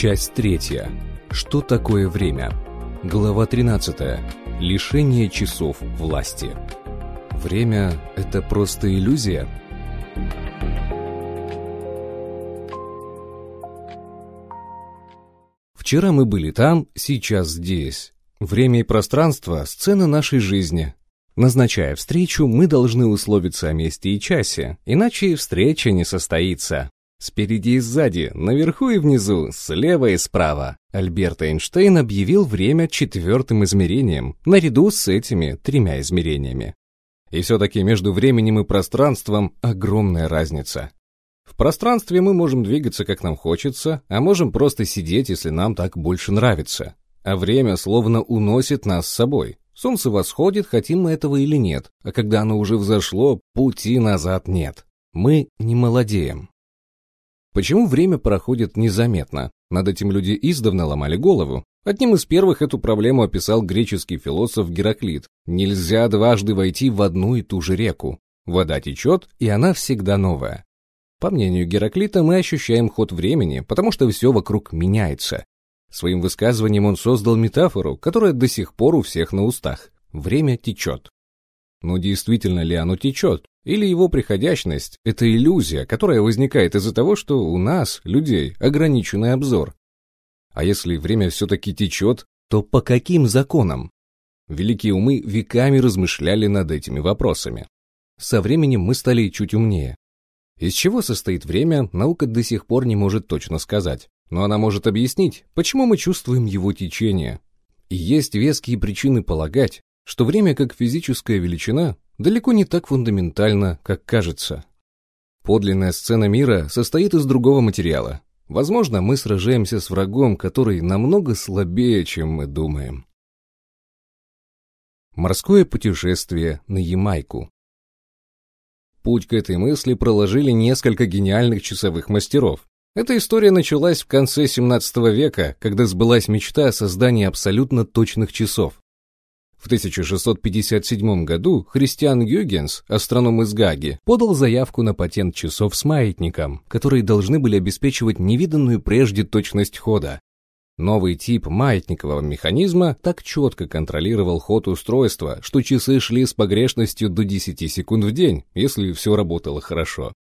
Часть третья. Что такое время? Глава 13. Лишение часов власти. Время – это просто иллюзия? Вчера мы были там, сейчас здесь. Время и пространство – сцена нашей жизни. Назначая встречу, мы должны условиться о месте и часе, иначе встреча не состоится. Спереди и сзади, наверху и внизу, слева и справа. Альберт Эйнштейн объявил время четвертым измерением, наряду с этими тремя измерениями. И все-таки между временем и пространством огромная разница. В пространстве мы можем двигаться, как нам хочется, а можем просто сидеть, если нам так больше нравится. А время словно уносит нас с собой. Солнце восходит, хотим мы этого или нет, а когда оно уже взошло, пути назад нет. Мы не молодеем. Почему время проходит незаметно? Над этим люди издавна ломали голову. Одним из первых эту проблему описал греческий философ Гераклит. Нельзя дважды войти в одну и ту же реку. Вода течет, и она всегда новая. По мнению Гераклита, мы ощущаем ход времени, потому что все вокруг меняется. Своим высказыванием он создал метафору, которая до сих пор у всех на устах. Время течет. Но действительно ли оно течет? Или его приходящность – это иллюзия, которая возникает из-за того, что у нас, людей, ограниченный обзор? А если время все-таки течет, то по каким законам? Великие умы веками размышляли над этими вопросами. Со временем мы стали чуть умнее. Из чего состоит время, наука до сих пор не может точно сказать. Но она может объяснить, почему мы чувствуем его течение. И есть веские причины полагать, что время как физическая величина далеко не так фундаментально, как кажется. Подлинная сцена мира состоит из другого материала. Возможно, мы сражаемся с врагом, который намного слабее, чем мы думаем. Морское путешествие на Ямайку. Путь к этой мысли проложили несколько гениальных часовых мастеров. Эта история началась в конце 17 века, когда сбылась мечта о создании абсолютно точных часов. В 1657 году Христиан Гюгенс, астроном из Гаги, подал заявку на патент часов с маятником, которые должны были обеспечивать невиданную прежде точность хода. Новый тип маятникового механизма так четко контролировал ход устройства, что часы шли с погрешностью до 10 секунд в день, если все работало хорошо.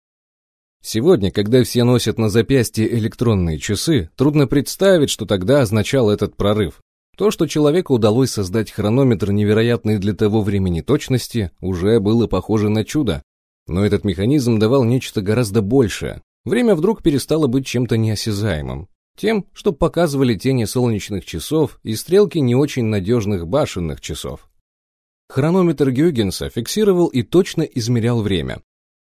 Сегодня, когда все носят на запястье электронные часы, трудно представить, что тогда означал этот прорыв. То, что человеку удалось создать хронометр невероятной для того времени точности, уже было похоже на чудо. Но этот механизм давал нечто гораздо большее. Время вдруг перестало быть чем-то неосязаемым. Тем, что показывали тени солнечных часов и стрелки не очень надежных башенных часов. Хронометр Гюгенса фиксировал и точно измерял время.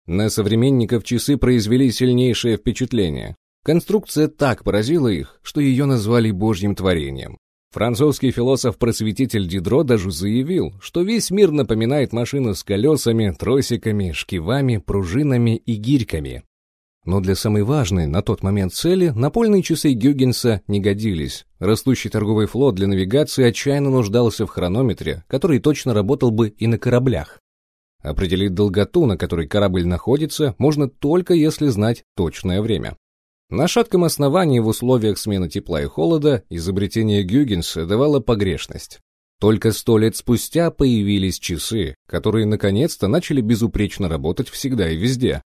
На современников часы произвели сильнейшее впечатление. Конструкция так поразила их, что ее назвали божьим творением. Французский философ-просветитель Дидро даже заявил, что весь мир напоминает машину с колесами, тросиками, шкивами, пружинами и гирьками. Но для самой важной на тот момент цели напольные часы Гюгенса не годились. Растущий торговый флот для навигации отчаянно нуждался в хронометре, который точно работал бы и на кораблях. Определить долготу, на которой корабль находится, можно только если знать точное время. На шатком основании в условиях смены тепла и холода изобретение Гюгенса давало погрешность. Только сто лет спустя появились часы, которые наконец-то начали безупречно работать всегда и везде.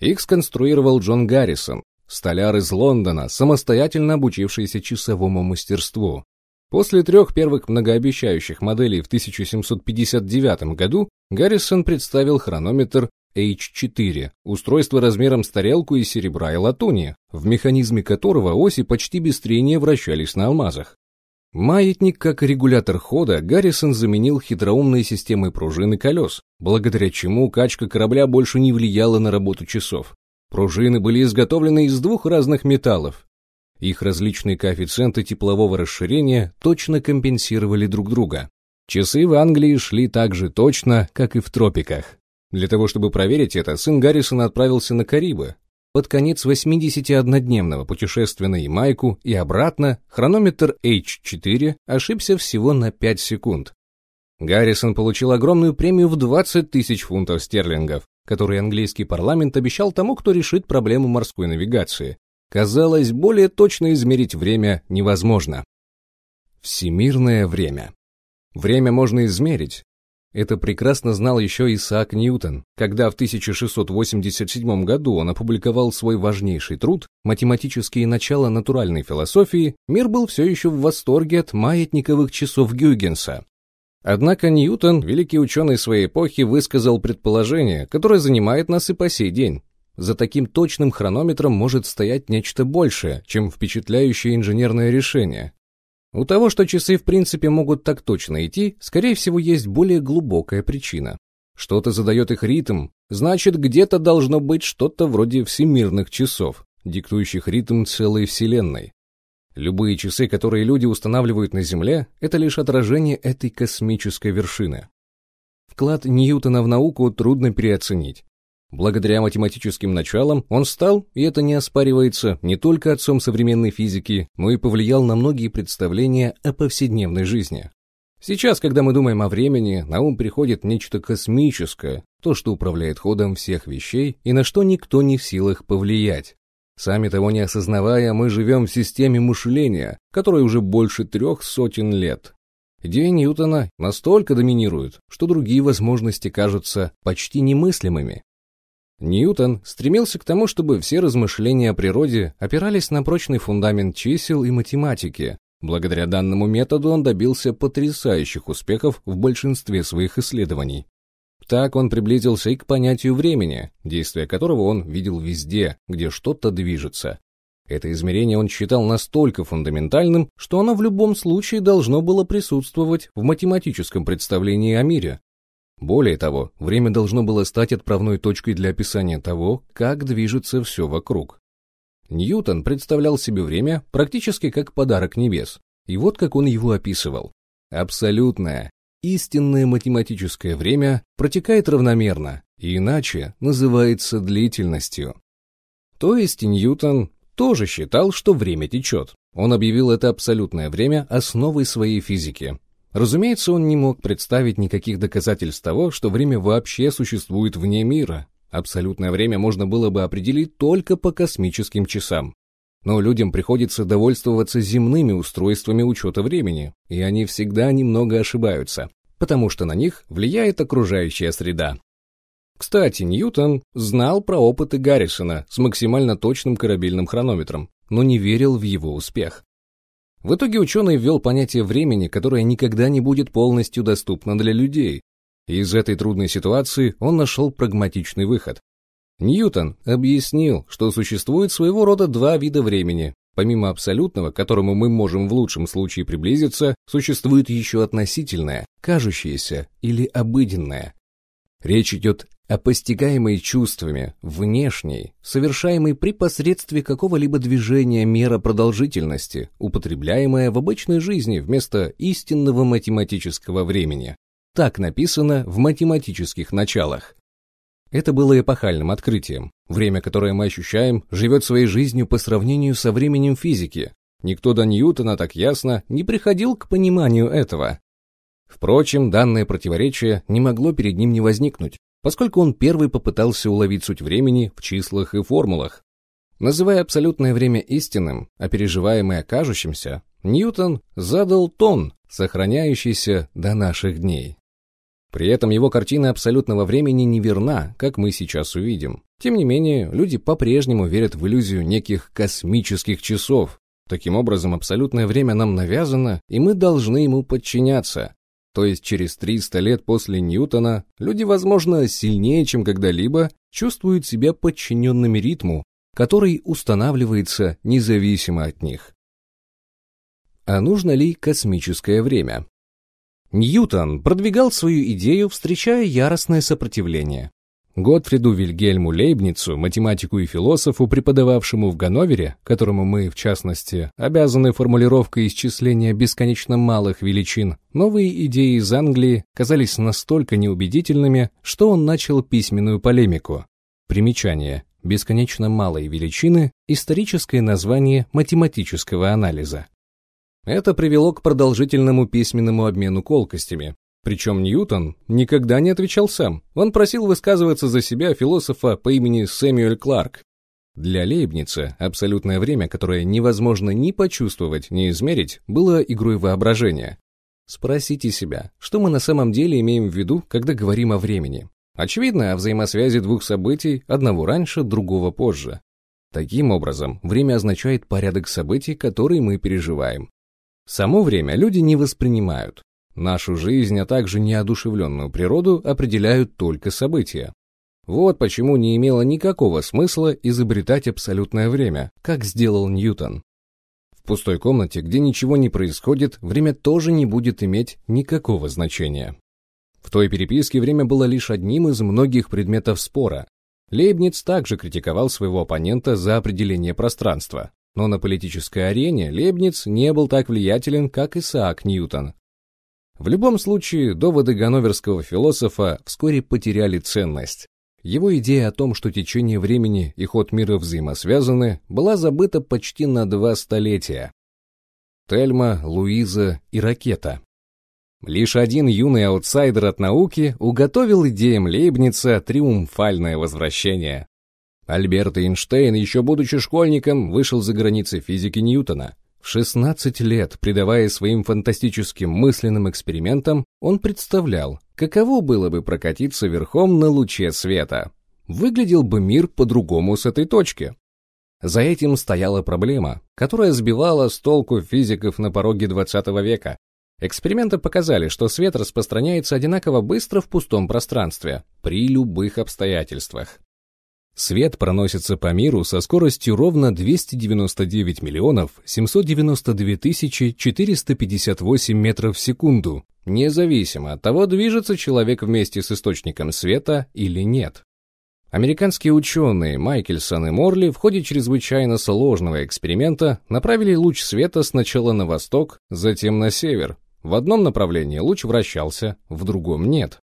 Их сконструировал Джон Гаррисон, столяр из Лондона, самостоятельно обучившийся часовому мастерству. После трех первых многообещающих моделей в 1759 году Гаррисон представил хронометр H4, устройство размером с тарелку из серебра и латуни, в механизме которого оси почти без трения вращались на алмазах. Маятник как регулятор хода Гаррисон заменил хитроумной системой пружин и колес, благодаря чему качка корабля больше не влияла на работу часов. Пружины были изготовлены из двух разных металлов. Их различные коэффициенты теплового расширения точно компенсировали друг друга. Часы в Англии шли так же точно, как и в тропиках. Для того, чтобы проверить это, сын Гаррисона отправился на Карибы. Под конец 81-дневного путешествия на Ямайку и обратно хронометр H4 ошибся всего на 5 секунд. Гаррисон получил огромную премию в 20 тысяч фунтов стерлингов, которую английский парламент обещал тому, кто решит проблему морской навигации. Казалось, более точно измерить время невозможно. Всемирное время. Время можно измерить. Это прекрасно знал еще Исаак Ньютон, когда в 1687 году он опубликовал свой важнейший труд «Математические начала натуральной философии», мир был все еще в восторге от маятниковых часов Гюйгенса. Однако Ньютон, великий ученый своей эпохи, высказал предположение, которое занимает нас и по сей день. За таким точным хронометром может стоять нечто большее, чем впечатляющее инженерное решение. У того, что часы в принципе могут так точно идти, скорее всего есть более глубокая причина. Что-то задает их ритм, значит где-то должно быть что-то вроде всемирных часов, диктующих ритм целой Вселенной. Любые часы, которые люди устанавливают на Земле, это лишь отражение этой космической вершины. Вклад Ньютона в науку трудно переоценить. Благодаря математическим началам он стал, и это не оспаривается, не только отцом современной физики, но и повлиял на многие представления о повседневной жизни. Сейчас, когда мы думаем о времени, на ум приходит нечто космическое, то, что управляет ходом всех вещей и на что никто не в силах повлиять. Сами того не осознавая, мы живем в системе мышления, которой уже больше трех сотен лет. Идеи Ньютона настолько доминируют, что другие возможности кажутся почти немыслимыми. Ньютон стремился к тому, чтобы все размышления о природе опирались на прочный фундамент чисел и математики. Благодаря данному методу он добился потрясающих успехов в большинстве своих исследований. Так он приблизился и к понятию времени, действие которого он видел везде, где что-то движется. Это измерение он считал настолько фундаментальным, что оно в любом случае должно было присутствовать в математическом представлении о мире, более того, время должно было стать отправной точкой для описания того, как движется все вокруг. Ньютон представлял себе время практически как подарок небес, и вот как он его описывал. Абсолютное, истинное математическое время протекает равномерно, иначе называется длительностью. То есть Ньютон тоже считал, что время течет. Он объявил это абсолютное время основой своей физики, Разумеется, он не мог представить никаких доказательств того, что время вообще существует вне мира. Абсолютное время можно было бы определить только по космическим часам. Но людям приходится довольствоваться земными устройствами учета времени, и они всегда немного ошибаются, потому что на них влияет окружающая среда. Кстати, Ньютон знал про опыты Гаррисона с максимально точным корабельным хронометром, но не верил в его успех. В итоге ученый ввел понятие времени, которое никогда не будет полностью доступно для людей. из этой трудной ситуации он нашел прагматичный выход. Ньютон объяснил, что существует своего рода два вида времени. Помимо абсолютного, к которому мы можем в лучшем случае приблизиться, существует еще относительное, кажущееся или обыденное. Речь идет а постигаемой чувствами, внешней, совершаемой при посредстве какого-либо движения мера продолжительности, употребляемая в обычной жизни вместо истинного математического времени. Так написано в математических началах. Это было эпохальным открытием. Время, которое мы ощущаем, живет своей жизнью по сравнению со временем физики. Никто до Ньютона так ясно не приходил к пониманию этого. Впрочем, данное противоречие не могло перед ним не возникнуть поскольку он первый попытался уловить суть времени в числах и формулах. Называя абсолютное время истинным, а переживаемое кажущимся, Ньютон задал тон, сохраняющийся до наших дней. При этом его картина абсолютного времени неверна, как мы сейчас увидим. Тем не менее, люди по-прежнему верят в иллюзию неких космических часов. Таким образом, абсолютное время нам навязано, и мы должны ему подчиняться. То есть через 300 лет после Ньютона люди, возможно, сильнее, чем когда-либо, чувствуют себя подчиненными ритму, который устанавливается независимо от них. А нужно ли космическое время? Ньютон продвигал свою идею, встречая яростное сопротивление. Готфриду Вильгельму Лейбницу, математику и философу, преподававшему в Ганновере, которому мы, в частности, обязаны формулировкой исчисления бесконечно малых величин, новые идеи из Англии казались настолько неубедительными, что он начал письменную полемику. Примечание. Бесконечно малые величины – историческое название математического анализа. Это привело к продолжительному письменному обмену колкостями, причем Ньютон никогда не отвечал сам. Он просил высказываться за себя философа по имени Сэмюэль Кларк. Для Лейбница абсолютное время, которое невозможно ни почувствовать, ни измерить, было игрой воображения. Спросите себя, что мы на самом деле имеем в виду, когда говорим о времени? Очевидно, о взаимосвязи двух событий, одного раньше, другого позже. Таким образом, время означает порядок событий, которые мы переживаем. Само время люди не воспринимают. Нашу жизнь, а также неодушевленную природу определяют только события. Вот почему не имело никакого смысла изобретать абсолютное время, как сделал Ньютон. В пустой комнате, где ничего не происходит, время тоже не будет иметь никакого значения. В той переписке время было лишь одним из многих предметов спора, Лейбниц также критиковал своего оппонента за определение пространства, но на политической арене Лейбниц не был так влиятелен, как Исаак Ньютон. В любом случае, доводы ганноверского философа вскоре потеряли ценность. Его идея о том, что течение времени и ход мира взаимосвязаны, была забыта почти на два столетия. Тельма, Луиза и ракета. Лишь один юный аутсайдер от науки уготовил идеям Лейбница триумфальное возвращение. Альберт Эйнштейн, еще будучи школьником, вышел за границы физики Ньютона. В 16 лет, придавая своим фантастическим мысленным экспериментам, он представлял, каково было бы прокатиться верхом на луче света. Выглядел бы мир по-другому с этой точки. За этим стояла проблема, которая сбивала с толку физиков на пороге 20 века. Эксперименты показали, что свет распространяется одинаково быстро в пустом пространстве, при любых обстоятельствах. Свет проносится по миру со скоростью ровно 299 миллионов 792 тысячи 458 метров в секунду, независимо от того, движется человек вместе с источником света или нет. Американские ученые Майкельсон и Морли в ходе чрезвычайно сложного эксперимента направили луч света сначала на восток, затем на север, в одном направлении луч вращался, в другом нет.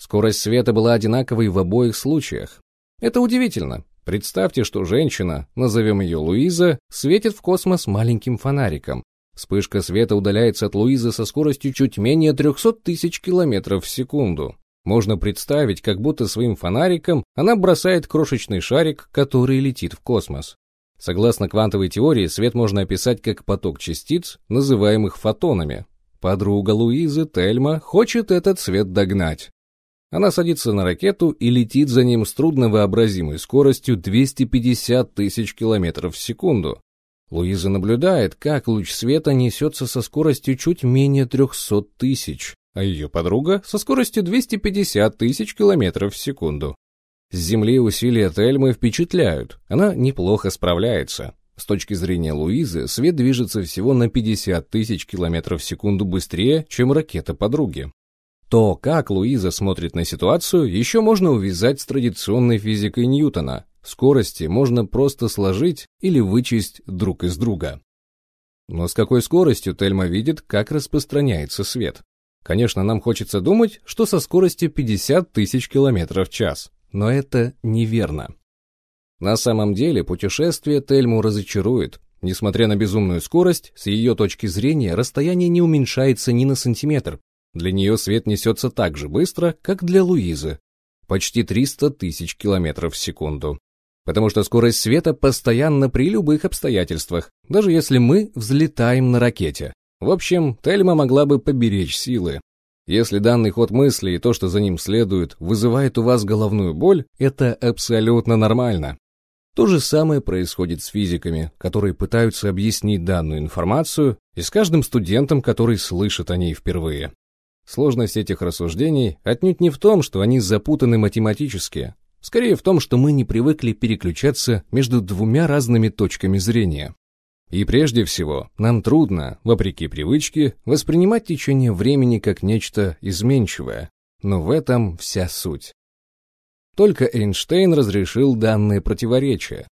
Скорость света была одинаковой в обоих случаях. Это удивительно. Представьте, что женщина, назовем ее Луиза, светит в космос маленьким фонариком. Вспышка света удаляется от Луизы со скоростью чуть менее 300 тысяч километров в секунду. Можно представить, как будто своим фонариком она бросает крошечный шарик, который летит в космос. Согласно квантовой теории, свет можно описать как поток частиц, называемых фотонами, Подруга Луизы, Тельма, хочет этот свет догнать. Она садится на ракету и летит за ним с трудновообразимой скоростью 250 тысяч километров в секунду. Луиза наблюдает, как луч света несется со скоростью чуть менее 300 тысяч, а ее подруга со скоростью 250 тысяч километров в секунду. С Земли усилия Тельмы впечатляют, она неплохо справляется. С точки зрения Луизы, свет движется всего на 50 тысяч километров в секунду быстрее, чем ракета подруги. То, как Луиза смотрит на ситуацию, еще можно увязать с традиционной физикой Ньютона. Скорости можно просто сложить или вычесть друг из друга. Но с какой скоростью Тельма видит, как распространяется свет? Конечно, нам хочется думать, что со скоростью 50 тысяч километров в час, но это неверно. На самом деле путешествие Тельму разочарует. Несмотря на безумную скорость, с ее точки зрения расстояние не уменьшается ни на сантиметр. Для нее свет несется так же быстро, как для Луизы. Почти 300 тысяч километров в секунду. Потому что скорость света постоянна при любых обстоятельствах, даже если мы взлетаем на ракете. В общем, Тельма могла бы поберечь силы. Если данный ход мысли и то, что за ним следует, вызывает у вас головную боль, это абсолютно нормально. То же самое происходит с физиками, которые пытаются объяснить данную информацию, и с каждым студентом, который слышит о ней впервые. Сложность этих рассуждений отнюдь не в том, что они запутаны математически, скорее в том, что мы не привыкли переключаться между двумя разными точками зрения. И прежде всего, нам трудно, вопреки привычке, воспринимать течение времени как нечто изменчивое, но в этом вся суть. Только Эйнштейн разрешил данное противоречие.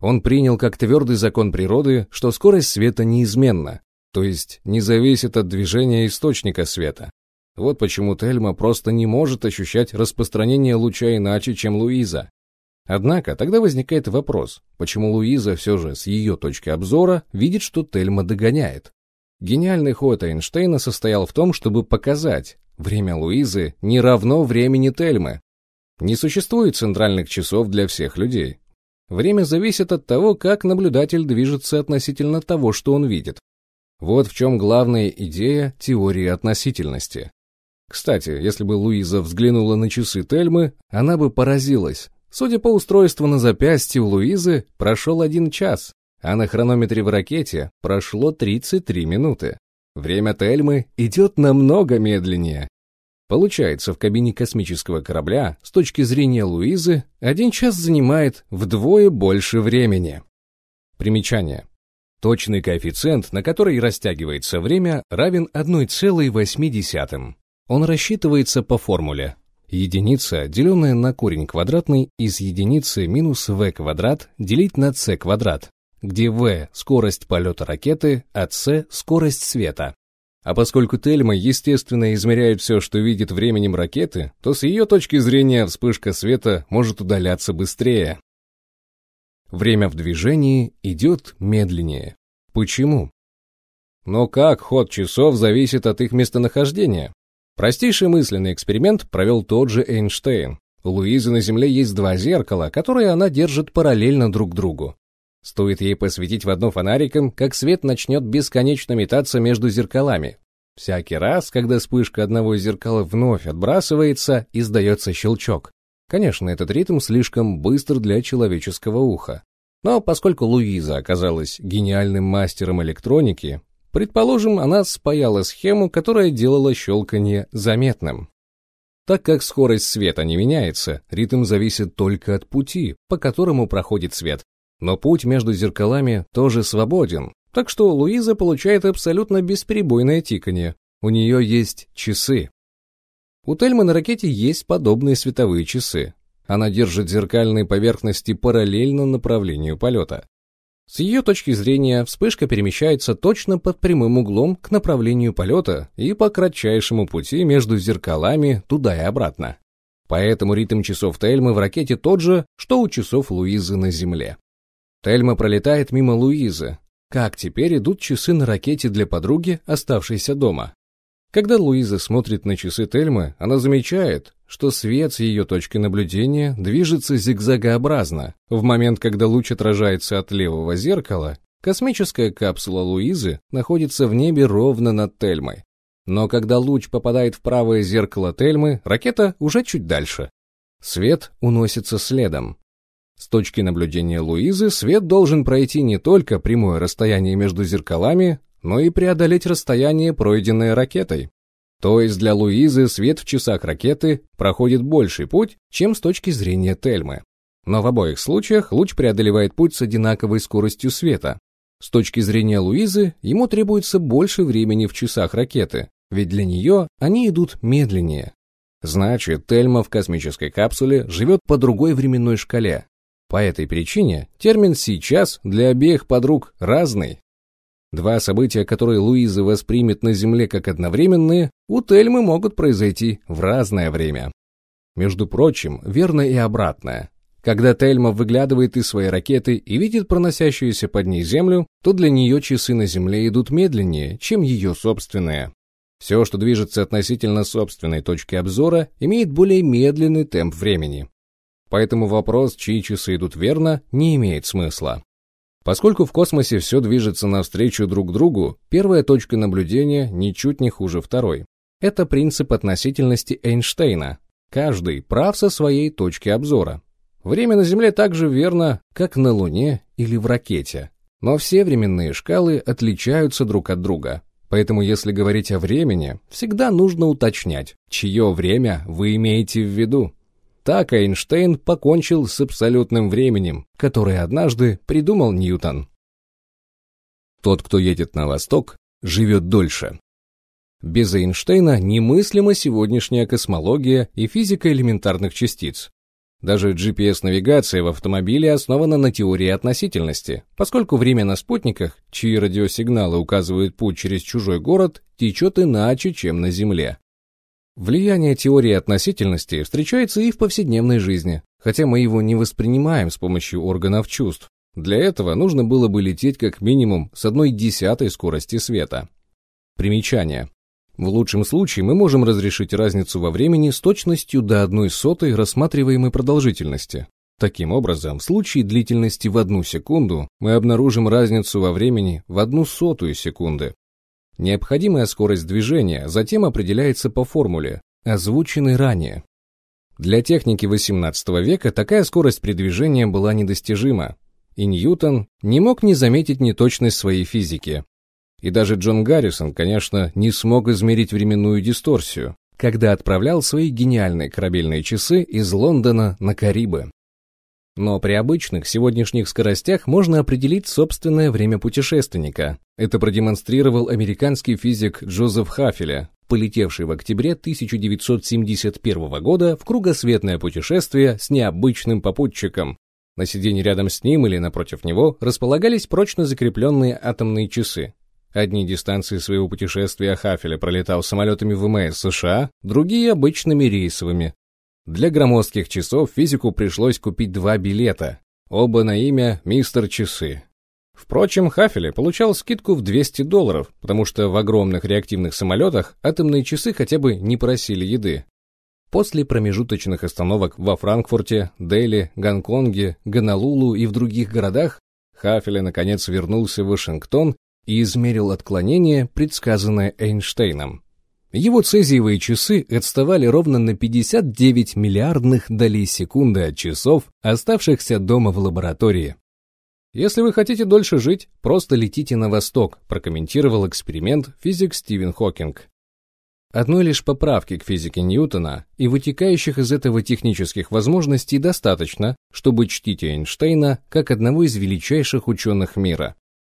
Он принял как твердый закон природы, что скорость света неизменна, то есть не зависит от движения источника света. Вот почему Тельма просто не может ощущать распространение луча иначе, чем Луиза. Однако тогда возникает вопрос, почему Луиза все же с ее точки обзора видит, что Тельма догоняет. Гениальный ход Эйнштейна состоял в том, чтобы показать, время Луизы не равно времени Тельмы, не существует центральных часов для всех людей. время зависит от того, как наблюдатель движется относительно того, что он видит. Вот в чем главная идея теории относительности. Кстати, если бы Луиза взглянула на часы Тельмы, она бы поразилась. Судя по устройству на запястье у Луизы, прошел один час, а на хронометре в ракете прошло 33 минуты. Время Тельмы идет намного медленнее. Получается, в кабине космического корабля, с точки зрения Луизы, один час занимает вдвое больше времени. Примечание. Точный коэффициент, на который растягивается время, равен 1,8. Он рассчитывается по формуле. Единица, деленная на корень квадратный из единицы минус v квадрат делить на c квадрат, где v – скорость полета ракеты, а c – скорость света. А поскольку Тельма, естественно, измеряет все, что видит временем ракеты, то с ее точки зрения вспышка света может удаляться быстрее. Время в движении идет медленнее. Почему? Но как ход часов зависит от их местонахождения? Простейший мысленный эксперимент провел тот же Эйнштейн. У Луизы на Земле есть два зеркала, которые она держит параллельно друг другу. Стоит ей посветить в одно фонариком, как свет начнет бесконечно метаться между зеркалами. Всякий раз, когда вспышка одного из зеркал вновь отбрасывается, издается щелчок. Конечно, этот ритм слишком быстр для человеческого уха. Но поскольку Луиза оказалась гениальным мастером электроники, Предположим, она спаяла схему, которая делала щелканье заметным. Так как скорость света не меняется, ритм зависит только от пути, по которому проходит свет. Но путь между зеркалами тоже свободен, так что Луиза получает абсолютно бесперебойное тиканье. У нее есть часы. У Тельмы на ракете есть подобные световые часы. Она держит зеркальные поверхности параллельно направлению полета. С ее точки зрения, вспышка перемещается точно под прямым углом к направлению полета и по кратчайшему пути между зеркалами туда и обратно. Поэтому ритм часов Тельмы в ракете тот же, что у часов Луизы на Земле. Тельма пролетает мимо Луизы. Как теперь идут часы на ракете для подруги, оставшейся дома? Когда Луиза смотрит на часы Тельмы, она замечает, что свет с ее точки наблюдения движется зигзагообразно. В момент, когда луч отражается от левого зеркала, космическая капсула Луизы находится в небе ровно над Тельмой. Но когда луч попадает в правое зеркало Тельмы, ракета уже чуть дальше. Свет уносится следом. С точки наблюдения Луизы свет должен пройти не только прямое расстояние между зеркалами, но и преодолеть расстояние, пройденное ракетой. То есть для Луизы свет в часах ракеты проходит больший путь, чем с точки зрения Тельмы. Но в обоих случаях луч преодолевает путь с одинаковой скоростью света. С точки зрения Луизы ему требуется больше времени в часах ракеты, ведь для нее они идут медленнее. Значит, Тельма в космической капсуле живет по другой временной шкале. По этой причине термин «сейчас» для обеих подруг разный. Два события, которые Луиза воспримет на Земле как одновременные, у Тельмы могут произойти в разное время. Между прочим, верно и обратное. Когда Тельма выглядывает из своей ракеты и видит проносящуюся под ней Землю, то для нее часы на Земле идут медленнее, чем ее собственные. Все, что движется относительно собственной точки обзора, имеет более медленный темп времени. Поэтому вопрос, чьи часы идут верно, не имеет смысла. Поскольку в космосе все движется навстречу друг другу, первая точка наблюдения ничуть не хуже второй. Это принцип относительности Эйнштейна. Каждый прав со своей точки обзора. Время на Земле так же верно, как на Луне или в ракете. Но все временные шкалы отличаются друг от друга. Поэтому если говорить о времени, всегда нужно уточнять, чье время вы имеете в виду. Так Эйнштейн покончил с абсолютным временем, которое однажды придумал Ньютон. Тот, кто едет на восток, живет дольше. Без Эйнштейна немыслима сегодняшняя космология и физика элементарных частиц. Даже GPS-навигация в автомобиле основана на теории относительности, поскольку время на спутниках, чьи радиосигналы указывают путь через чужой город, течет иначе, чем на Земле. Влияние теории относительности встречается и в повседневной жизни, хотя мы его не воспринимаем с помощью органов чувств. Для этого нужно было бы лететь как минимум с одной десятой скорости света. Примечание. В лучшем случае мы можем разрешить разницу во времени с точностью до одной сотой рассматриваемой продолжительности. Таким образом, в случае длительности в одну секунду мы обнаружим разницу во времени в одну сотую секунды. Необходимая скорость движения затем определяется по формуле, озвученной ранее. Для техники XVIII века такая скорость при движении была недостижима, и Ньютон не мог не заметить неточность своей физики. И даже Джон Гаррисон, конечно, не смог измерить временную дисторсию, когда отправлял свои гениальные корабельные часы из Лондона на Карибы. Но при обычных сегодняшних скоростях можно определить собственное время путешественника. Это продемонстрировал американский физик Джозеф Хафеля, полетевший в октябре 1971 года в кругосветное путешествие с необычным попутчиком. На сиденье рядом с ним или напротив него располагались прочно закрепленные атомные часы. Одни дистанции своего путешествия Хафеля пролетал самолетами ВМС США, другие — обычными рейсовыми, для громоздких часов физику пришлось купить два билета, оба на имя «Мистер Часы». Впрочем, Хафеле получал скидку в 200 долларов, потому что в огромных реактивных самолетах атомные часы хотя бы не просили еды. После промежуточных остановок во Франкфурте, Дели, Гонконге, Гонолулу и в других городах Хафеле наконец вернулся в Вашингтон и измерил отклонение, предсказанное Эйнштейном. Его цезиевые часы отставали ровно на 59 миллиардных долей секунды от часов, оставшихся дома в лаборатории. «Если вы хотите дольше жить, просто летите на восток», прокомментировал эксперимент физик Стивен Хокинг. Одной лишь поправки к физике Ньютона и вытекающих из этого технических возможностей достаточно, чтобы чтить Эйнштейна как одного из величайших ученых мира.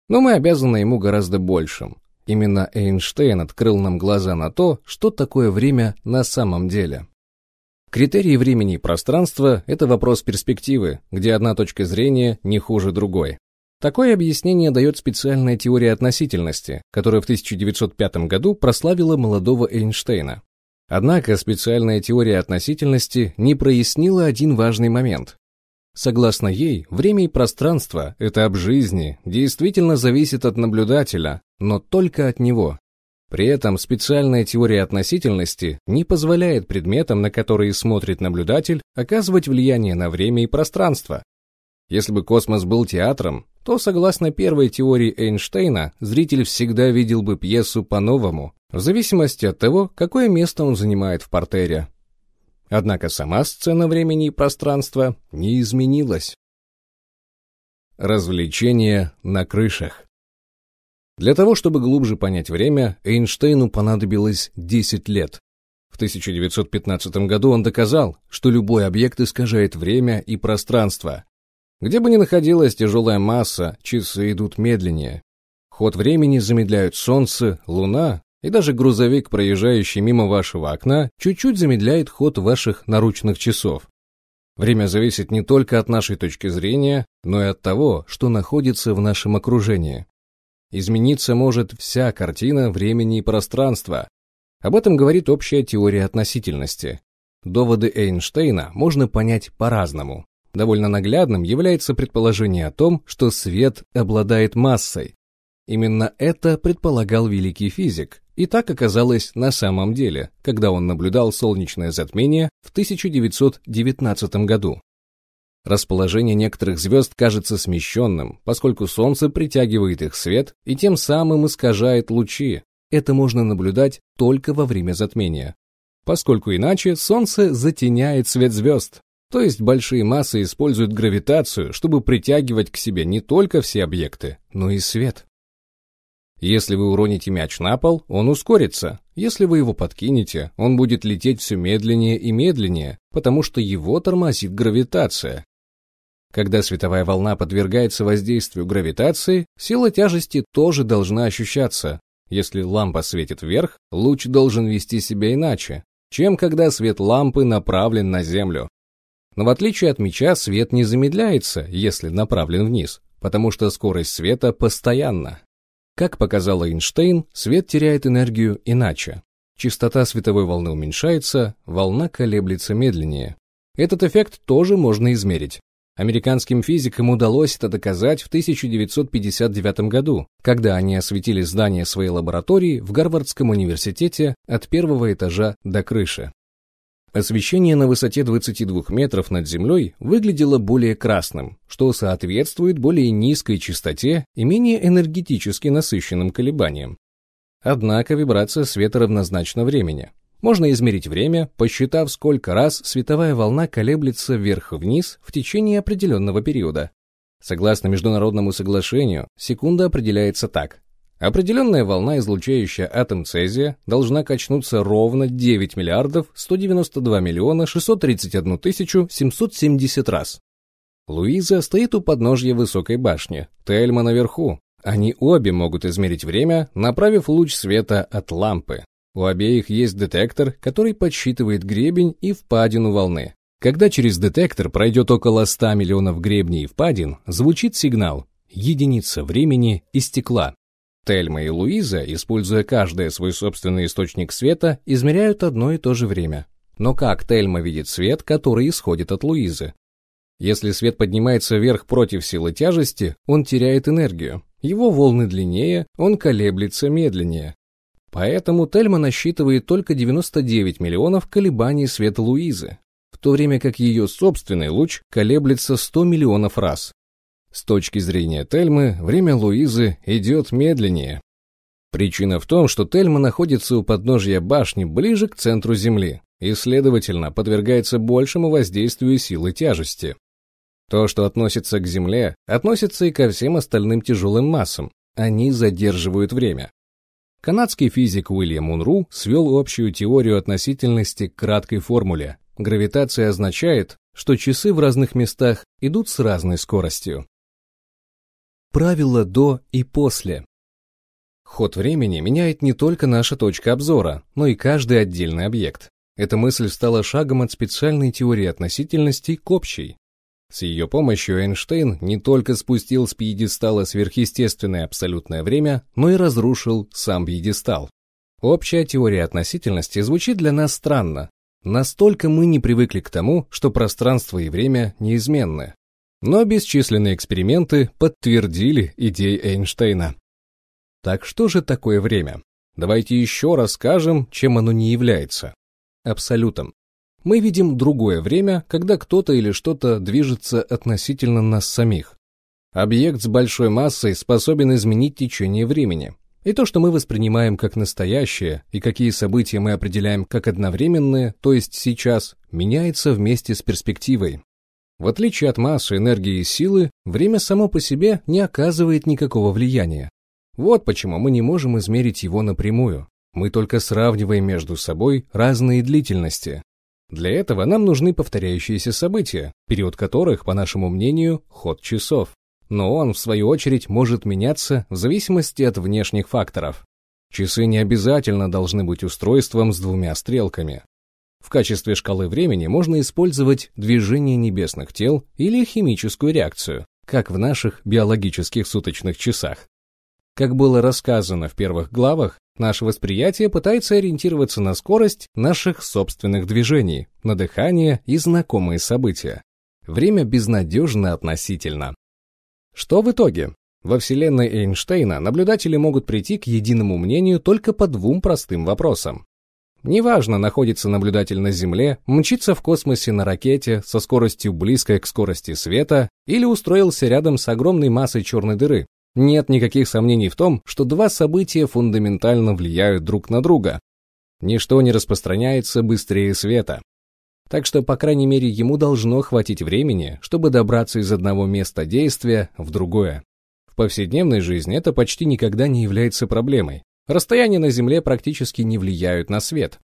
Но мы обязаны ему гораздо большим. Именно Эйнштейн открыл нам глаза на то, что такое время на самом деле. Критерии времени и пространства – это вопрос перспективы, где одна точка зрения не хуже другой. Такое объяснение дает специальная теория относительности, которая в 1905 году прославила молодого Эйнштейна. Однако специальная теория относительности не прояснила один важный момент. Согласно ей, время и пространство – об жизни, действительно зависит от наблюдателя, но только от него. При этом специальная теория относительности не позволяет предметам, на которые смотрит наблюдатель, оказывать влияние на время и пространство. Если бы космос был театром, то, согласно первой теории Эйнштейна, зритель всегда видел бы пьесу по-новому, в зависимости от того, какое место он занимает в портере. Однако сама сцена времени и пространства не изменилась. Развлечения на крышах. Для того, чтобы глубже понять время, Эйнштейну понадобилось 10 лет. В 1915 году он доказал, что любой объект искажает время и пространство. Где бы ни находилась тяжелая масса, часы идут медленнее. Ход времени замедляют Солнце, Луна, и даже грузовик, проезжающий мимо вашего окна, чуть-чуть замедляет ход ваших наручных часов. Время зависит не только от нашей точки зрения, но и от того, что находится в нашем окружении. Измениться может вся картина времени и пространства. Об этом говорит общая теория относительности. Доводы Эйнштейна можно понять по-разному. Довольно наглядным является предположение о том, что свет обладает массой. Именно это предполагал великий физик, и так оказалось на самом деле, когда он наблюдал солнечное затмение в 1919 году. Расположение некоторых звезд кажется смещенным, поскольку Солнце притягивает их свет и тем самым искажает лучи. Это можно наблюдать только во время затмения. Поскольку иначе Солнце затеняет свет звезд. То есть большие массы используют гравитацию, чтобы притягивать к себе не только все объекты, но и свет. Если вы уроните мяч на пол, он ускорится. Если вы его подкинете, он будет лететь все медленнее и медленнее, потому что его тормозит гравитация. Когда световая волна подвергается воздействию гравитации, сила тяжести тоже должна ощущаться. Если лампа светит вверх, луч должен вести себя иначе, чем когда свет лампы направлен на Землю. Но в отличие от меча, свет не замедляется, если направлен вниз, потому что скорость света постоянна. Как показал Эйнштейн, свет теряет энергию иначе. Частота световой волны уменьшается, волна колеблется медленнее. Этот эффект тоже можно измерить. Американским физикам удалось это доказать в 1959 году, когда они осветили здание своей лаборатории в Гарвардском университете от первого этажа до крыши. Освещение на высоте 22 метров над Землей выглядело более красным, что соответствует более низкой частоте и менее энергетически насыщенным колебаниям. Однако вибрация света равнозначна времени. Можно измерить время, посчитав, сколько раз световая волна колеблется вверх-вниз в течение определенного периода. Согласно международному соглашению, секунда определяется так. Определенная волна, излучающая атом цезия, должна качнуться ровно 9 миллиардов 192 миллиона 631 тысячу 770 раз. Луиза стоит у подножья высокой башни, Тельма наверху. Они обе могут измерить время, направив луч света от лампы. У обеих есть детектор, который подсчитывает гребень и впадину волны. Когда через детектор пройдет около 100 миллионов гребней и впадин, звучит сигнал «Единица времени истекла». Тельма и Луиза, используя каждый свой собственный источник света, измеряют одно и то же время. Но как Тельма видит свет, который исходит от Луизы? Если свет поднимается вверх против силы тяжести, он теряет энергию. Его волны длиннее, он колеблется медленнее. Поэтому Тельма насчитывает только 99 миллионов колебаний света Луизы, в то время как ее собственный луч колеблется 100 миллионов раз. С точки зрения Тельмы, время Луизы идет медленнее. Причина в том, что Тельма находится у подножья башни ближе к центру Земли и, следовательно, подвергается большему воздействию силы тяжести. То, что относится к Земле, относится и ко всем остальным тяжелым массам. Они задерживают время. Канадский физик Уильям Унру свел общую теорию относительности к краткой формуле. Гравитация означает, что часы в разных местах идут с разной скоростью. Правила до и после. Ход времени меняет не только наша точка обзора, но и каждый отдельный объект. Эта мысль стала шагом от специальной теории относительности к общей. С ее помощью Эйнштейн не только спустил с пьедестала сверхъестественное абсолютное время, но и разрушил сам пьедестал. Общая теория относительности звучит для нас странно. Настолько мы не привыкли к тому, что пространство и время неизменны. Но бесчисленные эксперименты подтвердили идеи Эйнштейна. Так что же такое время? Давайте еще раз скажем, чем оно не является. Абсолютом. Мы видим другое время, когда кто-то или что-то движется относительно нас самих. Объект с большой массой способен изменить течение времени. И то, что мы воспринимаем как настоящее, и какие события мы определяем как одновременные, то есть сейчас, меняется вместе с перспективой. В отличие от массы, энергии и силы, время само по себе не оказывает никакого влияния. Вот почему мы не можем измерить его напрямую. Мы только сравниваем между собой разные длительности. Для этого нам нужны повторяющиеся события, период которых, по нашему мнению, ход часов. Но он, в свою очередь, может меняться в зависимости от внешних факторов. Часы не обязательно должны быть устройством с двумя стрелками. В качестве шкалы времени можно использовать движение небесных тел или химическую реакцию, как в наших биологических суточных часах. Как было рассказано в первых главах, наше восприятие пытается ориентироваться на скорость наших собственных движений, на дыхание и знакомые события. Время безнадежно относительно. Что в итоге? Во вселенной Эйнштейна наблюдатели могут прийти к единому мнению только по двум простым вопросам. Неважно, находится наблюдатель на Земле, мчится в космосе на ракете со скоростью близкой к скорости света или устроился рядом с огромной массой черной дыры. Нет никаких сомнений в том, что два события фундаментально влияют друг на друга. Ничто не распространяется быстрее света. Так что, по крайней мере, ему должно хватить времени, чтобы добраться из одного места действия в другое. В повседневной жизни это почти никогда не является проблемой. Расстояния на Земле практически не влияют на свет.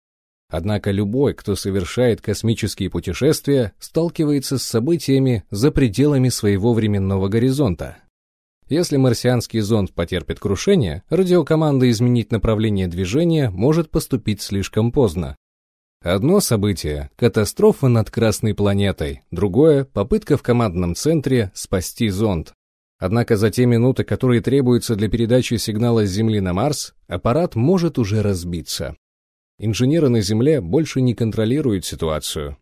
Однако любой, кто совершает космические путешествия, сталкивается с событиями за пределами своего временного горизонта. Если марсианский зонд потерпит крушение, радиокоманда изменить направление движения может поступить слишком поздно. Одно событие – катастрофа над Красной планетой, другое – попытка в командном центре спасти зонд. Однако за те минуты, которые требуются для передачи сигнала с Земли на Марс, аппарат может уже разбиться. Инженеры на Земле больше не контролируют ситуацию.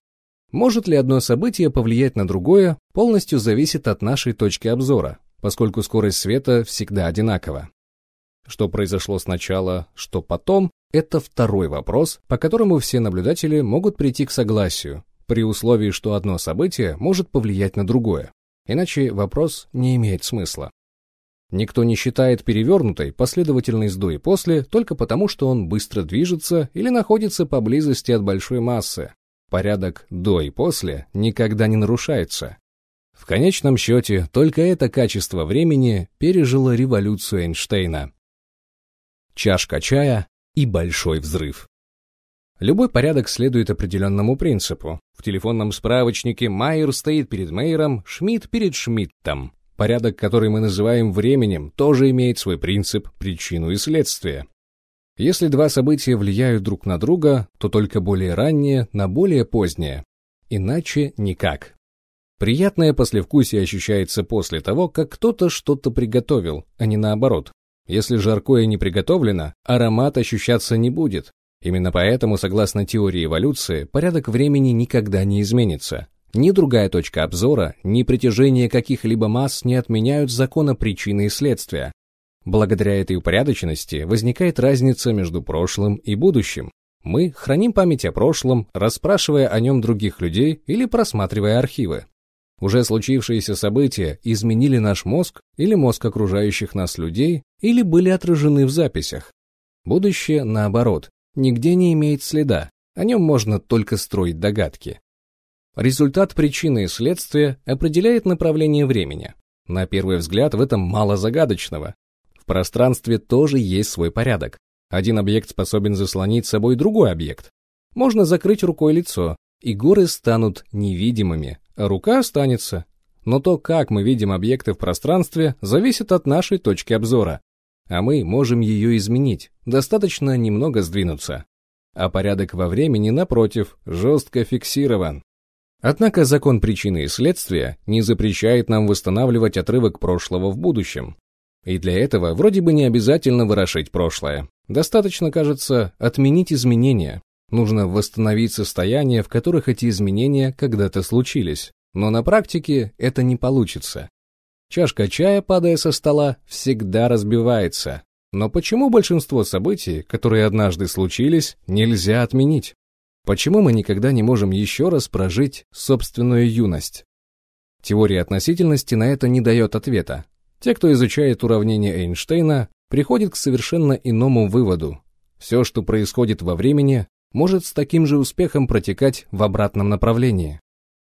Может ли одно событие повлиять на другое, полностью зависит от нашей точки обзора, поскольку скорость света всегда одинакова. Что произошло сначала, что потом, Это второй вопрос, по которому все наблюдатели могут прийти к согласию, при условии, что одно событие может повлиять на другое. Иначе вопрос не имеет смысла. Никто не считает перевернутой последовательность до и после только потому, что он быстро движется или находится поблизости от большой массы. Порядок до и после никогда не нарушается. В конечном счете, только это качество времени пережило революцию Эйнштейна. Чашка чая и большой взрыв. Любой порядок следует определенному принципу. В телефонном справочнике Майер стоит перед Мейером, Шмидт перед Шмидтом. Порядок, который мы называем временем, тоже имеет свой принцип, причину и следствие. Если два события влияют друг на друга, то только более раннее на более позднее. Иначе никак. Приятное послевкусие ощущается после того, как кто-то что-то приготовил, а не наоборот. Если жаркое не приготовлено, аромат ощущаться не будет. Именно поэтому, согласно теории эволюции, порядок времени никогда не изменится. Ни другая точка обзора, ни притяжение каких-либо масс не отменяют закона причины и следствия. Благодаря этой упорядоченности возникает разница между прошлым и будущим. Мы храним память о прошлом, расспрашивая о нем других людей или просматривая архивы. Уже случившиеся события изменили наш мозг или мозг окружающих нас людей, или были отражены в записях. Будущее, наоборот, нигде не имеет следа, о нем можно только строить догадки. Результат причины и следствия определяет направление времени. На первый взгляд в этом мало загадочного. В пространстве тоже есть свой порядок. Один объект способен заслонить собой другой объект. Можно закрыть рукой лицо, и горы станут невидимыми, а рука останется. Но то, как мы видим объекты в пространстве, зависит от нашей точки обзора. А мы можем ее изменить, достаточно немного сдвинуться. А порядок во времени, напротив, жестко фиксирован. Однако закон причины и следствия не запрещает нам восстанавливать отрывок прошлого в будущем. И для этого вроде бы не обязательно ворошить прошлое. Достаточно, кажется, отменить изменения. Нужно восстановить состояния, в которых эти изменения когда-то случились. Но на практике это не получится. Чашка чая, падая со стола, всегда разбивается. Но почему большинство событий, которые однажды случились, нельзя отменить? Почему мы никогда не можем еще раз прожить собственную юность? Теория относительности на это не дает ответа. Те, кто изучает уравнение Эйнштейна, приходят к совершенно иному выводу. Все, что происходит во времени, может с таким же успехом протекать в обратном направлении.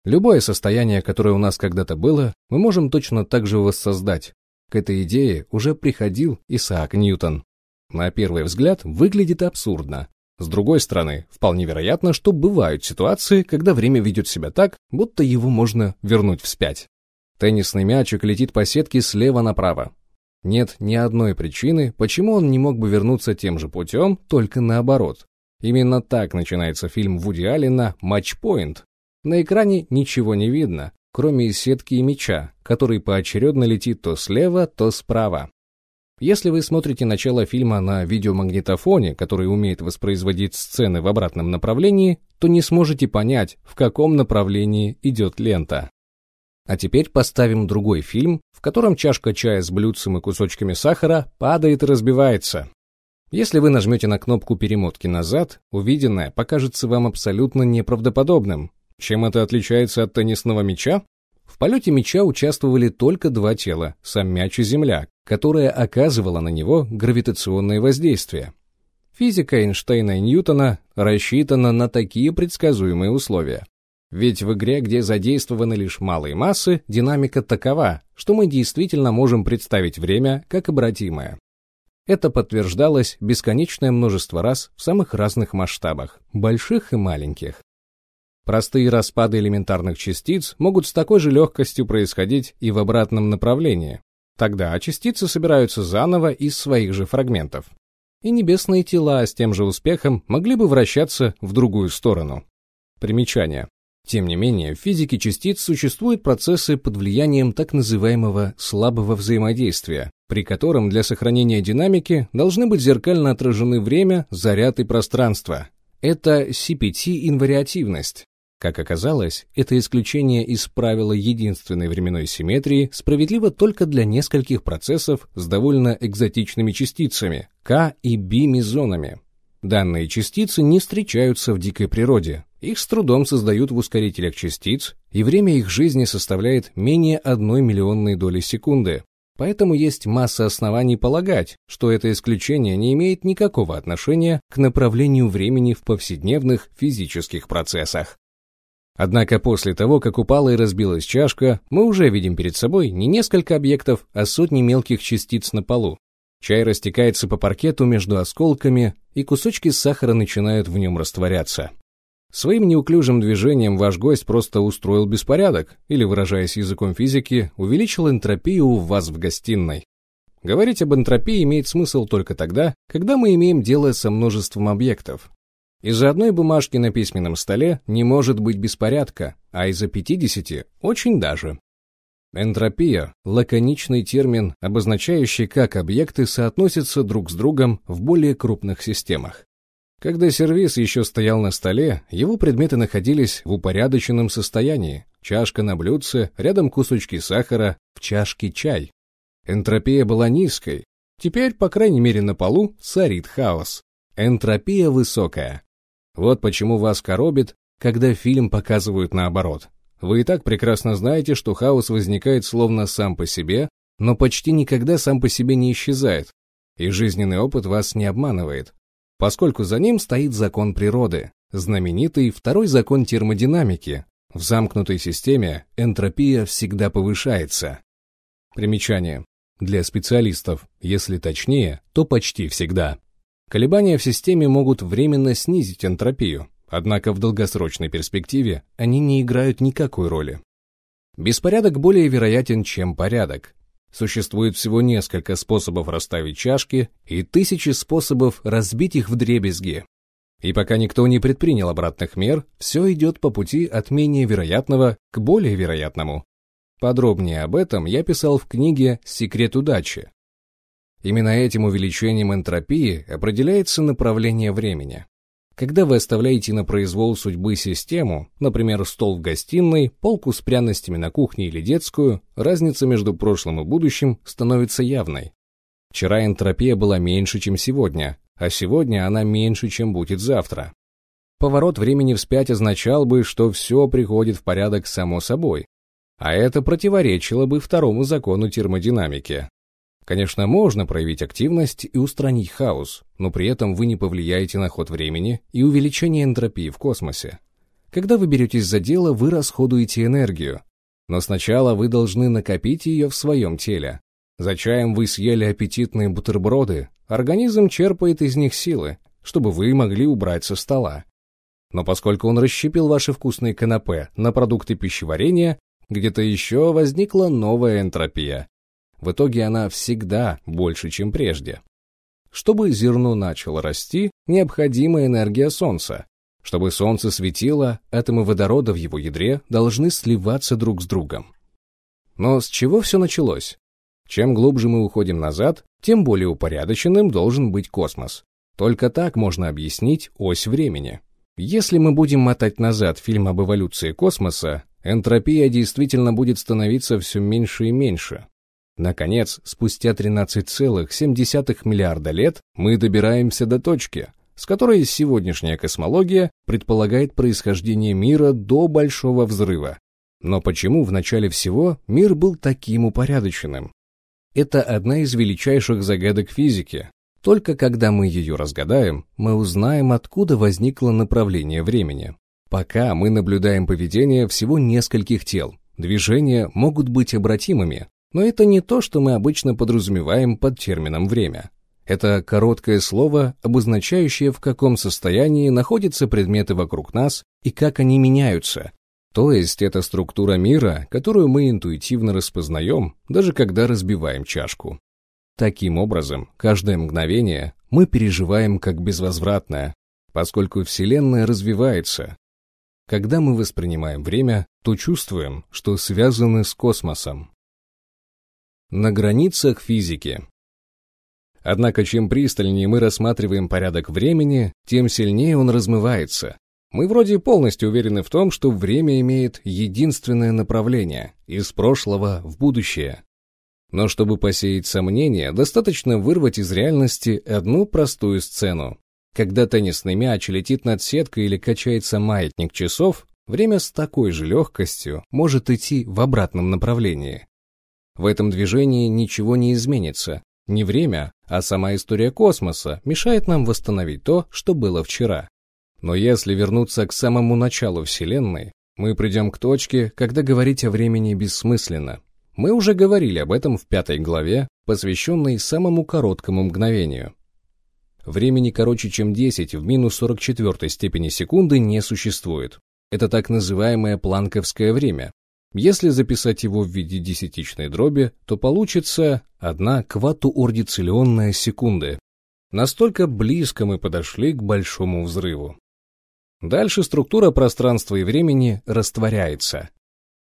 Любое состояние, которое у нас когда-то было, мы можем точно так же воссоздать. К этой идее уже приходил Исаак Ньютон. На первый взгляд выглядит абсурдно, с другой стороны, вполне вероятно, что бывают ситуации, когда время ведет себя так, будто его можно вернуть вспять. Теннисный мячик летит по сетке слева направо. Нет ни одной причины, почему он не мог бы вернуться тем же путем, только наоборот. Именно так начинается фильм Вуди Аллена «Матчпоинт». На экране ничего не видно, кроме сетки и мяча, который поочередно летит то слева, то справа. Если вы смотрите начало фильма на видеомагнитофоне, который умеет воспроизводить сцены в обратном направлении, то не сможете понять, в каком направлении идет лента. А теперь поставим другой фильм, в котором чашка чая с блюдцем и кусочками сахара падает и разбивается. Если вы нажмете на кнопку перемотки назад, увиденное покажется вам абсолютно неправдоподобным. Чем это отличается от теннисного мяча? В полете мяча участвовали только два тела, сам мяч и Земля, которая оказывала на него гравитационное воздействие. Физика Эйнштейна и Ньютона рассчитана на такие предсказуемые условия. Ведь в игре, где задействованы лишь малые массы, динамика такова, что мы действительно можем представить время как обратимое. Это подтверждалось бесконечное множество раз в самых разных масштабах, больших и маленьких. Простые распады элементарных частиц могут с такой же легкостью происходить и в обратном направлении, Тогда частицы собираются заново из своих же фрагментов. И небесные тела с тем же успехом могли бы вращаться в другую сторону. Примечание. Тем не менее, в физике частиц существуют процессы под влиянием так называемого слабого взаимодействия, при котором для сохранения динамики должны быть зеркально отражены время, заряд и пространство. Это CPT-инвариативность, как оказалось, это исключение из правила единственной временной симметрии справедливо только для нескольких процессов с довольно экзотичными частицами К и B мезонами. Данные частицы не встречаются в дикой природе. Их с трудом создают в ускорителях частиц, и время их жизни составляет менее одной миллионной доли секунды. Поэтому есть масса оснований полагать, что это исключение не имеет никакого отношения к направлению времени в повседневных физических процессах. Однако после того, как упала и разбилась чашка, мы уже видим перед собой не несколько объектов, а сотни мелких частиц на полу. Чай растекается по паркету между осколками, и кусочки сахара начинают в нем растворяться. Своим неуклюжим движением ваш гость просто устроил беспорядок, или, выражаясь языком физики, увеличил энтропию у вас в гостиной. Говорить об энтропии имеет смысл только тогда, когда мы имеем дело со множеством объектов. Из-за одной бумажки на письменном столе не может быть беспорядка, а из-за 50 очень даже. Энтропия – лаконичный термин, обозначающий, как объекты соотносятся друг с другом в более крупных системах. Когда сервиз еще стоял на столе, его предметы находились в упорядоченном состоянии. Чашка на блюдце, рядом кусочки сахара, в чашке чай. Энтропия была низкой. Теперь, по крайней мере, на полу царит хаос. Энтропия высокая. Вот почему вас коробит, когда фильм показывают наоборот. Вы и так прекрасно знаете, что хаос возникает словно сам по себе, но почти никогда сам по себе не исчезает. И жизненный опыт вас не обманывает поскольку за ним стоит закон природы, знаменитый второй закон термодинамики. В замкнутой системе энтропия всегда повышается. Примечание. Для специалистов, если точнее, то почти всегда. Колебания в системе могут временно снизить энтропию, однако в долгосрочной перспективе они не играют никакой роли. Беспорядок более вероятен, чем порядок, Существует всего несколько способов расставить чашки и тысячи способов разбить их в дребезги. И пока никто не предпринял обратных мер, все идет по пути от менее вероятного к более вероятному. Подробнее об этом я писал в книге «Секрет удачи». Именно этим увеличением энтропии определяется направление времени. Когда вы оставляете на произвол судьбы систему, например, стол в гостиной, полку с пряностями на кухне или детскую, разница между прошлым и будущим становится явной. Вчера энтропия была меньше, чем сегодня, а сегодня она меньше, чем будет завтра. Поворот времени вспять означал бы, что все приходит в порядок само собой, а это противоречило бы второму закону термодинамики. Конечно, можно проявить активность и устранить хаос, но при этом вы не повлияете на ход времени и увеличение энтропии в космосе. Когда вы беретесь за дело, вы расходуете энергию. Но сначала вы должны накопить ее в своем теле. За чаем вы съели аппетитные бутерброды, организм черпает из них силы, чтобы вы могли убрать со стола. Но поскольку он расщепил ваши вкусные канапе на продукты пищеварения, где-то еще возникла новая энтропия, в итоге она всегда больше, чем прежде. Чтобы зерно начало расти, необходима энергия Солнца. Чтобы Солнце светило, атомы водорода в его ядре должны сливаться друг с другом. Но с чего все началось? Чем глубже мы уходим назад, тем более упорядоченным должен быть космос. Только так можно объяснить ось времени. Если мы будем мотать назад фильм об эволюции космоса, энтропия действительно будет становиться все меньше и меньше, Наконец, спустя 13,7 миллиарда лет мы добираемся до точки, с которой сегодняшняя космология предполагает происхождение мира до Большого Взрыва. Но почему в начале всего мир был таким упорядоченным? Это одна из величайших загадок физики. Только когда мы ее разгадаем, мы узнаем, откуда возникло направление времени. Пока мы наблюдаем поведение всего нескольких тел. Движения могут быть обратимыми, но это не то, что мы обычно подразумеваем под термином «время». Это короткое слово, обозначающее, в каком состоянии находятся предметы вокруг нас и как они меняются. То есть это структура мира, которую мы интуитивно распознаем, даже когда разбиваем чашку. Таким образом, каждое мгновение мы переживаем как безвозвратное, поскольку Вселенная развивается. Когда мы воспринимаем время, то чувствуем, что связаны с космосом. На границах физики. Однако чем пристальнее мы рассматриваем порядок времени, тем сильнее он размывается. Мы вроде полностью уверены в том, что время имеет единственное направление – из прошлого в будущее. Но чтобы посеять сомнения, достаточно вырвать из реальности одну простую сцену. Когда теннисный мяч летит над сеткой или качается маятник часов, время с такой же легкостью может идти в обратном направлении. В этом движении ничего не изменится. Не время, а сама история космоса мешает нам восстановить то, что было вчера. Но если вернуться к самому началу Вселенной, мы придем к точке, когда говорить о времени бессмысленно. Мы уже говорили об этом в пятой главе, посвященной самому короткому мгновению. Времени короче, чем 10 в минус 44 степени секунды не существует. Это так называемое планковское время. Если записать его в виде десятичной дроби, то получится одна кватуордициллионная секунды. Настолько близко мы подошли к большому взрыву. Дальше структура пространства и времени растворяется.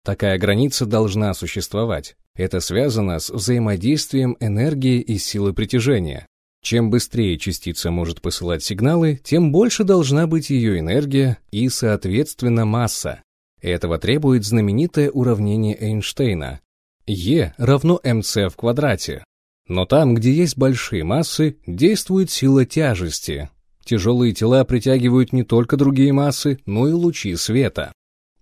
Такая граница должна существовать. Это связано с взаимодействием энергии и силы притяжения. Чем быстрее частица может посылать сигналы, тем больше должна быть ее энергия и, соответственно, масса. Этого требует знаменитое уравнение Эйнштейна. Е равно mc в квадрате. Но там, где есть большие массы, действует сила тяжести, Тяжелые тела притягивают не только другие массы, но и лучи света.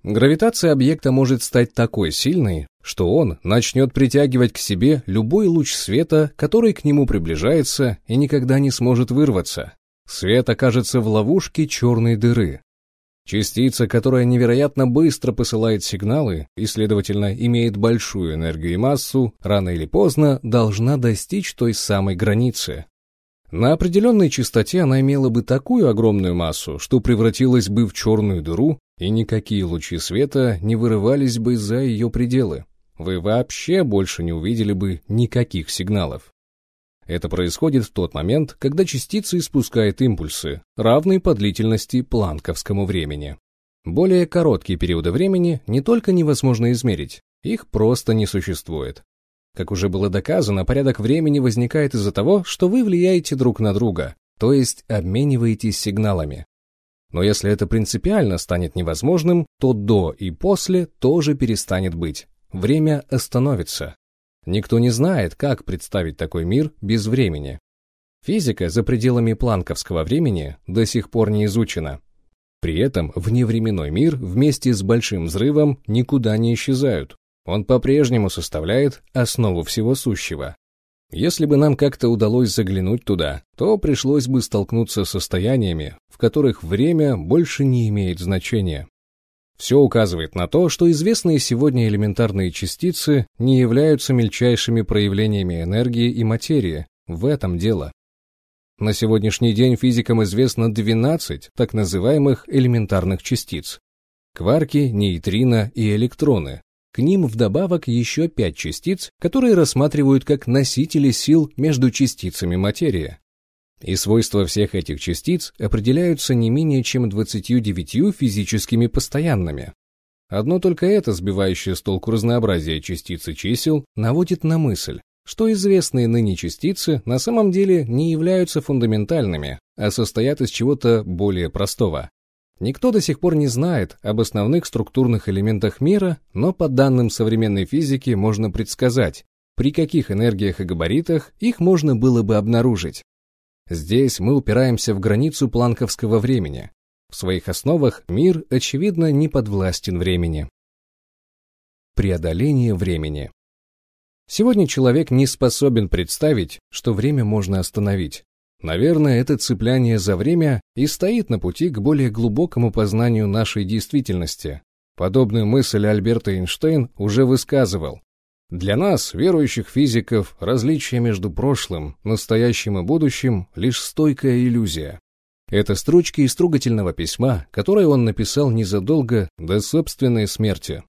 Гравитация объекта может стать такой сильной, что он начнет притягивать к себе любой луч света, который к нему приближается и никогда не сможет вырваться. Свет окажется в ловушке черной дыры. Частица, которая невероятно быстро посылает сигналы и, следовательно, имеет большую энергию и массу, рано или поздно должна достичь той самой границы. На определенной частоте она имела бы такую огромную массу, что превратилась бы в черную дыру, и никакие лучи света не вырывались бы за ее пределы. Вы вообще больше не увидели бы никаких сигналов. Это происходит в тот момент, когда частица испускает импульсы, равные по длительности планковскому времени. Более короткие периоды времени не только невозможно измерить, их просто не существует. Как уже было доказано, порядок времени возникает из-за того, что вы влияете друг на друга, то есть обмениваетесь сигналами. Но если это принципиально станет невозможным, то до и после тоже перестанет быть. Время остановится. Никто не знает, как представить такой мир без времени. Физика за пределами планковского времени до сих пор не изучена. При этом вневременной мир вместе с большим взрывом никуда не исчезают. Он по-прежнему составляет основу всего сущего. Если бы нам как-то удалось заглянуть туда, то пришлось бы столкнуться с состояниями, в которых время больше не имеет значения. Все указывает на то, что известные сегодня элементарные частицы не являются мельчайшими проявлениями энергии и материи. В этом дело. На сегодняшний день физикам известно 12 так называемых элементарных частиц. Кварки, нейтрино и электроны, к ним вдобавок еще пять частиц, которые рассматривают как носители сил между частицами материи. И свойства всех этих частиц определяются не менее чем 29 физическими постоянными. Одно только это, сбивающее с толку разнообразие частиц и чисел, наводит на мысль, что известные ныне частицы на самом деле не являются фундаментальными, а состоят из чего-то более простого. Никто до сих пор не знает об основных структурных элементах мира, но по данным современной физики можно предсказать, при каких энергиях и габаритах их можно было бы обнаружить. Здесь мы упираемся в границу планковского времени. В своих основах мир, очевидно, не подвластен времени. Преодоление времени. Сегодня человек не способен представить, что время можно остановить. Наверное, это цепляние за время и стоит на пути к более глубокому познанию нашей действительности. Подобную мысль Альберт Эйнштейн уже высказывал. Для нас, верующих физиков, различие между прошлым, настоящим и будущим – лишь стойкая иллюзия. Это строчки из трогательного письма, которое он написал незадолго до собственной смерти.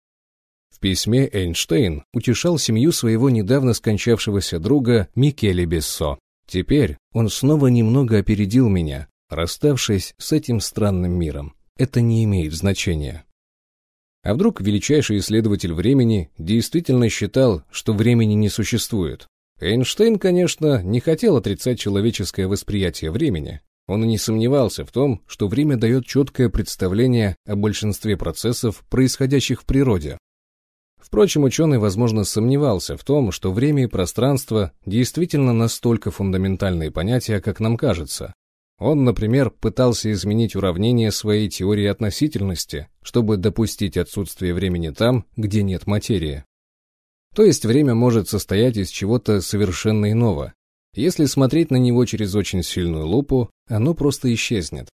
В письме Эйнштейн утешал семью своего недавно скончавшегося друга Микеле Бессо. Теперь он снова немного опередил меня, расставшись с этим странным миром. Это не имеет значения. А вдруг величайший исследователь времени действительно считал, что времени не существует? Эйнштейн, конечно, не хотел отрицать человеческое восприятие времени. Он и не сомневался в том, что время дает четкое представление о большинстве процессов, происходящих в природе, Впрочем, ученый, возможно, сомневался в том, что время и пространство действительно настолько фундаментальные понятия, как нам кажется. Он, например, пытался изменить уравнение своей теории относительности, чтобы допустить отсутствие времени там, где нет материи. То есть время может состоять из чего-то совершенно иного. Если смотреть на него через очень сильную лупу, оно просто исчезнет.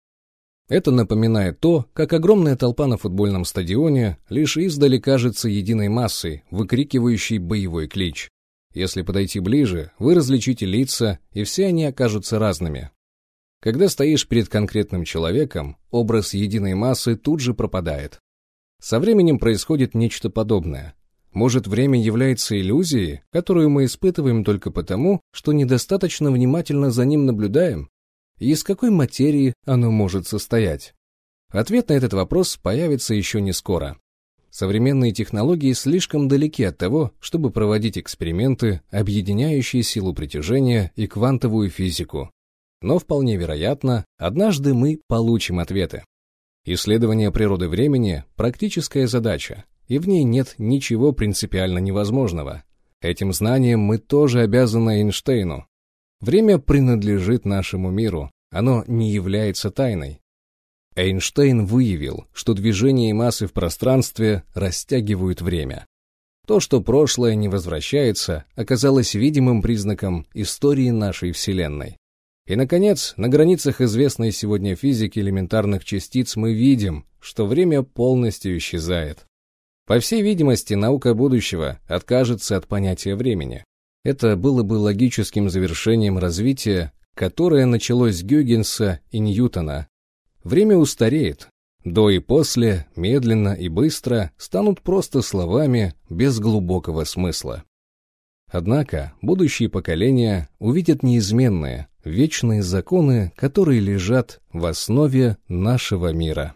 Это напоминает то, как огромная толпа на футбольном стадионе лишь издали кажется единой массой, выкрикивающей боевой клич. Если подойти ближе, вы различите лица, и все они окажутся разными. Когда стоишь перед конкретным человеком, образ единой массы тут же пропадает. Со временем происходит нечто подобное. Может, время является иллюзией, которую мы испытываем только потому, что недостаточно внимательно за ним наблюдаем? И из какой материи оно может состоять? Ответ на этот вопрос появится еще не скоро. Современные технологии слишком далеки от того, чтобы проводить эксперименты, объединяющие силу притяжения и квантовую физику, но вполне вероятно, однажды мы получим ответы. Исследование природы времени – практическая задача, и в ней нет ничего принципиально невозможного. Этим знанием мы тоже обязаны Эйнштейну. Время принадлежит нашему миру, оно не является тайной. Эйнштейн выявил, что движение массы в пространстве растягивают время. То, что прошлое не возвращается, оказалось видимым признаком истории нашей Вселенной. И, наконец, на границах известной сегодня физики элементарных частиц мы видим, что время полностью исчезает. По всей видимости, наука будущего откажется от понятия времени. Это было бы логическим завершением развития, которое началось с Гюгенса и Ньютона. Время устареет. До и после, медленно и быстро, станут просто словами без глубокого смысла. Однако будущие поколения увидят неизменное, вечные законы, которые лежат в основе нашего мира.